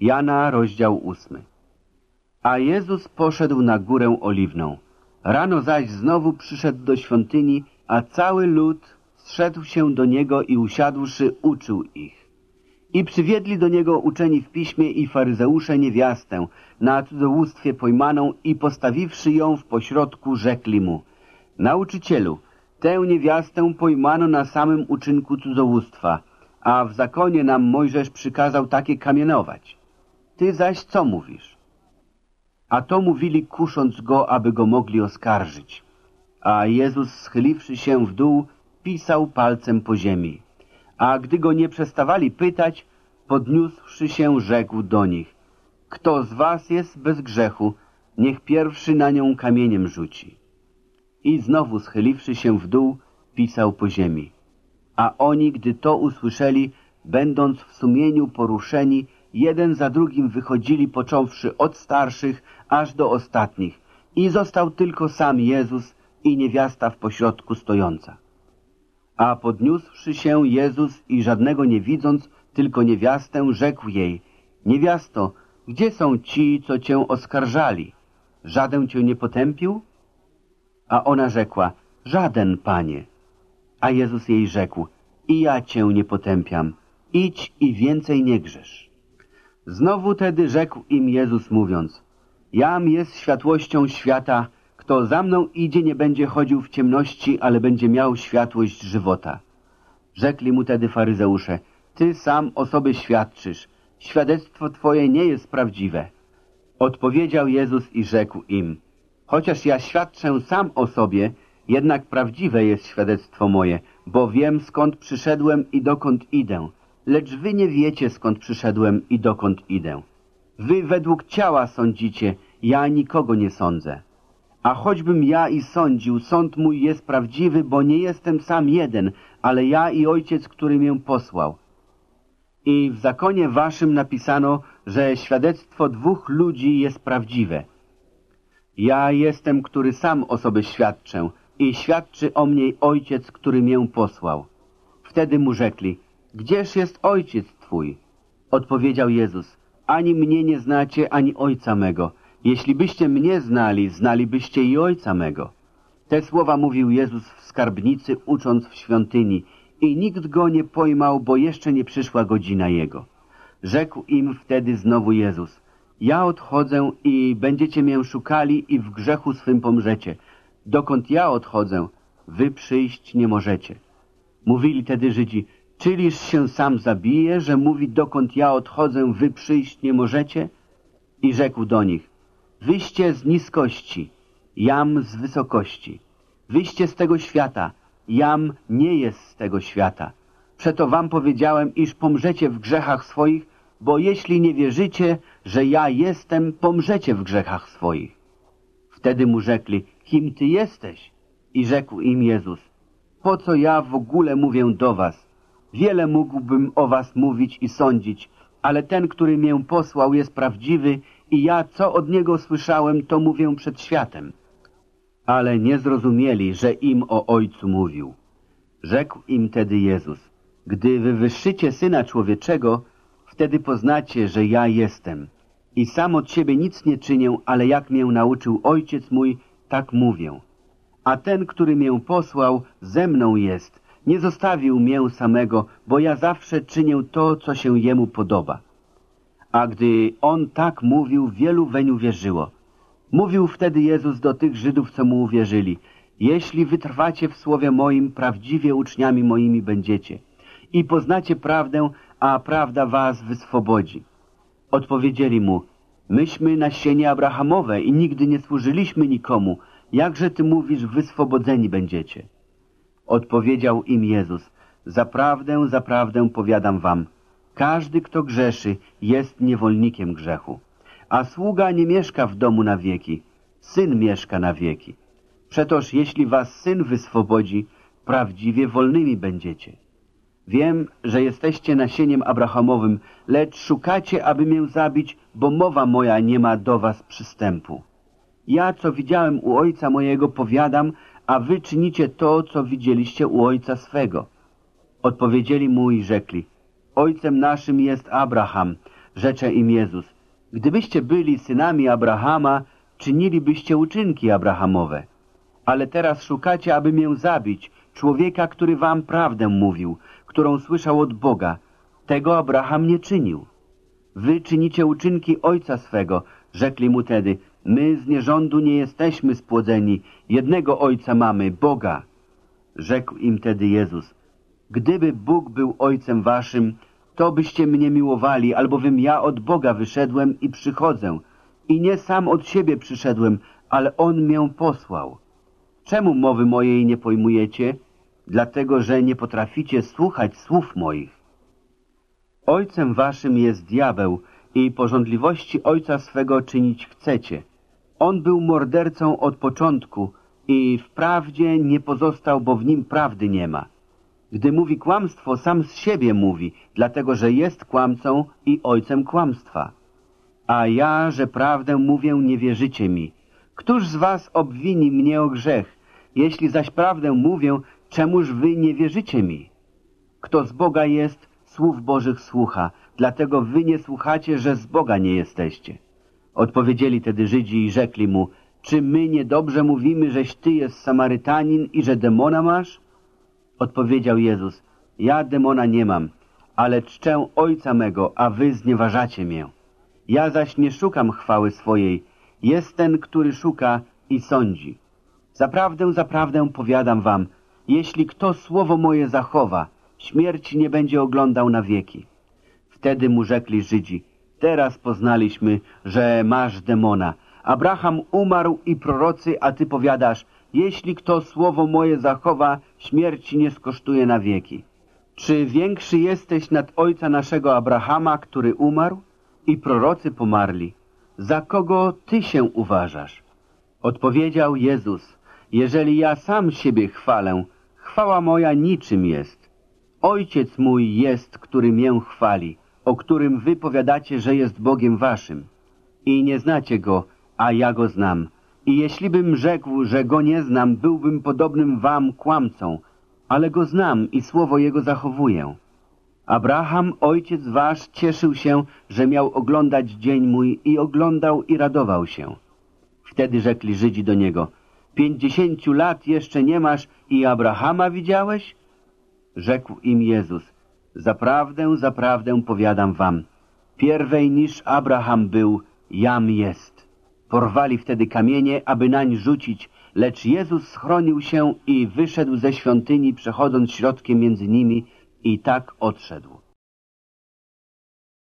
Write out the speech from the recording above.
Jana, rozdział ósmy. A Jezus poszedł na górę oliwną. Rano zaś znowu przyszedł do świątyni, a cały lud zszedł się do niego i usiadłszy uczył ich. I przywiedli do niego uczeni w piśmie i faryzeusze niewiastę, na cudzołóstwie pojmaną i postawiwszy ją w pośrodku, rzekli mu Nauczycielu, tę niewiastę pojmano na samym uczynku cudzołóstwa, a w zakonie nam Mojżesz przykazał takie kamienować. Ty zaś co mówisz? A to mówili kusząc go, aby go mogli oskarżyć. A Jezus schyliwszy się w dół, pisał palcem po ziemi. A gdy go nie przestawali pytać, podniósłszy się, rzekł do nich. Kto z was jest bez grzechu, niech pierwszy na nią kamieniem rzuci. I znowu schyliwszy się w dół, pisał po ziemi. A oni, gdy to usłyszeli, będąc w sumieniu poruszeni, jeden za drugim wychodzili, począwszy od starszych aż do ostatnich. I został tylko sam Jezus i niewiasta w pośrodku stojąca. A podniósłszy się Jezus i żadnego nie widząc, tylko niewiastę, rzekł jej, niewiasto, gdzie są ci, co cię oskarżali? Żaden cię nie potępił? A ona rzekła, żaden, panie. A Jezus jej rzekł, i ja cię nie potępiam, idź i więcej nie grzesz. Znowu tedy rzekł im Jezus mówiąc, jam jest światłością świata, kto za mną idzie, nie będzie chodził w ciemności, ale będzie miał światłość żywota. Rzekli mu tedy faryzeusze, ty sam o sobie świadczysz, świadectwo twoje nie jest prawdziwe. Odpowiedział Jezus i rzekł im, chociaż ja świadczę sam o sobie, jednak prawdziwe jest świadectwo moje, bo wiem skąd przyszedłem i dokąd idę, lecz wy nie wiecie skąd przyszedłem i dokąd idę. Wy według ciała sądzicie, ja nikogo nie sądzę. A choćbym ja i sądził, sąd mój jest prawdziwy, bo nie jestem sam jeden, ale ja i Ojciec, który mię posłał. I w zakonie waszym napisano, że świadectwo dwóch ludzi jest prawdziwe. Ja jestem, który sam o sobie świadczę i świadczy o mnie Ojciec, który mię posłał. Wtedy mu rzekli, gdzież jest Ojciec Twój? Odpowiedział Jezus, ani mnie nie znacie, ani Ojca mego. Jeśli byście mnie znali, znalibyście i Ojca mego. Te słowa mówił Jezus w skarbnicy, ucząc w świątyni i nikt go nie pojmał, bo jeszcze nie przyszła godzina Jego. Rzekł im wtedy znowu Jezus, ja odchodzę i będziecie mię szukali i w grzechu swym pomrzecie. Dokąd ja odchodzę, wy przyjść nie możecie. Mówili tedy Żydzi, czyliż się sam zabije, że mówi, dokąd ja odchodzę, wy przyjść nie możecie? I rzekł do nich, wyście z niskości, jam z wysokości. Wyście z tego świata, jam nie jest z tego świata. Przeto wam powiedziałem, iż pomrzecie w grzechach swoich, bo jeśli nie wierzycie, że ja jestem, pomrzecie w grzechach swoich. Wtedy mu rzekli, kim ty jesteś? I rzekł im Jezus, po co ja w ogóle mówię do was? Wiele mógłbym o was mówić i sądzić, ale ten, który mię posłał, jest prawdziwy i ja, co od niego słyszałem, to mówię przed światem. Ale nie zrozumieli, że im o Ojcu mówił. Rzekł im tedy Jezus, gdy wywyższycie Syna Człowieczego, wtedy poznacie, że ja jestem. I sam od siebie nic nie czynię, ale jak mię nauczył Ojciec mój, tak mówię. A ten, który mię posłał, ze mną jest. Nie zostawił mię samego, bo ja zawsze czynię to, co się jemu podoba. A gdy on tak mówił, wielu weń uwierzyło. Mówił wtedy Jezus do tych Żydów, co mu uwierzyli. Jeśli wytrwacie w słowie moim, prawdziwie uczniami moimi będziecie. I poznacie prawdę, a prawda was wyswobodzi. Odpowiedzieli mu, myśmy nasienie Abrahamowe i nigdy nie służyliśmy nikomu. Jakże ty mówisz, wyswobodzeni będziecie? Odpowiedział im Jezus, zaprawdę, zaprawdę powiadam wam, każdy, kto grzeszy, jest niewolnikiem grzechu. A sługa nie mieszka w domu na wieki, syn mieszka na wieki. Przetoż jeśli was syn wyswobodzi, prawdziwie wolnymi będziecie. Wiem, że jesteście nasieniem Abrahamowym, lecz szukacie, aby mię zabić, bo mowa moja nie ma do was przystępu. Ja, co widziałem u ojca mojego, powiadam, a wy czynicie to, co widzieliście u ojca swego. Odpowiedzieli mu i rzekli, ojcem naszym jest Abraham. Rzecze im Jezus, gdybyście byli synami Abrahama, czynilibyście uczynki Abrahamowe. Ale teraz szukacie, aby mię zabić, człowieka, który wam prawdę mówił, którą słyszał od Boga. Tego Abraham nie czynił. Wy czynicie uczynki ojca swego, rzekli mu tedy. My z nierządu nie jesteśmy spłodzeni, jednego ojca mamy, Boga. Rzekł im tedy Jezus, gdyby Bóg był ojcem waszym, to byście mnie miłowali, albowiem ja od Boga wyszedłem i przychodzę. I nie sam od siebie przyszedłem, ale On mię posłał. Czemu mowy mojej nie pojmujecie? Dlatego, że nie potraficie słuchać słów moich. Ojcem waszym jest diabeł i porządliwości ojca swego czynić chcecie. On był mordercą od początku i wprawdzie nie pozostał, bo w nim prawdy nie ma. Gdy mówi kłamstwo, sam z siebie mówi, dlatego że jest kłamcą i ojcem kłamstwa. A ja, że prawdę mówię, nie wierzycie mi. Któż z was obwini mnie o grzech? Jeśli zaś prawdę mówię, czemuż wy nie wierzycie mi? Kto z Boga jest, słów Bożych słucha, dlatego wy nie słuchacie, że z Boga nie jesteście. Odpowiedzieli tedy Żydzi i rzekli mu, czy my niedobrze mówimy, żeś ty jest Samarytanin i że demona masz? Odpowiedział Jezus, ja demona nie mam, ale czczę Ojca mego, a wy znieważacie mię. Ja zaś nie szukam chwały swojej, jest ten, który szuka i sądzi. Zaprawdę, zaprawdę powiadam wam, jeśli kto słowo moje zachowa, śmierci nie będzie oglądał na wieki. Wtedy mu rzekli Żydzi, teraz poznaliśmy, że masz demona. Abraham umarł i prorocy, a ty powiadasz, jeśli kto słowo moje zachowa, śmierci nie skosztuje na wieki. Czy większy jesteś nad ojca naszego Abrahama, który umarł i prorocy pomarli? Za kogo ty się uważasz? Odpowiedział Jezus, jeżeli ja sam siebie chwalę, chwała moja niczym jest. Ojciec mój jest, który mię chwali, o którym wy powiadacie, że jest Bogiem waszym. I nie znacie Go, a ja Go znam. I jeśli bym rzekł, że Go nie znam, byłbym podobnym wam kłamcą, ale Go znam i słowo Jego zachowuję. Abraham, ojciec wasz, cieszył się, że miał oglądać dzień mój i oglądał i radował się. Wtedy rzekli Żydzi do niego, pięćdziesięciu lat jeszcze nie masz i Abrahama widziałeś? Rzekł im Jezus, zaprawdę, zaprawdę powiadam wam, pierwej niż Abraham był, jam jest. Porwali wtedy kamienie, aby nań rzucić, lecz Jezus schronił się i wyszedł ze świątyni, przechodząc środkiem między nimi i tak odszedł.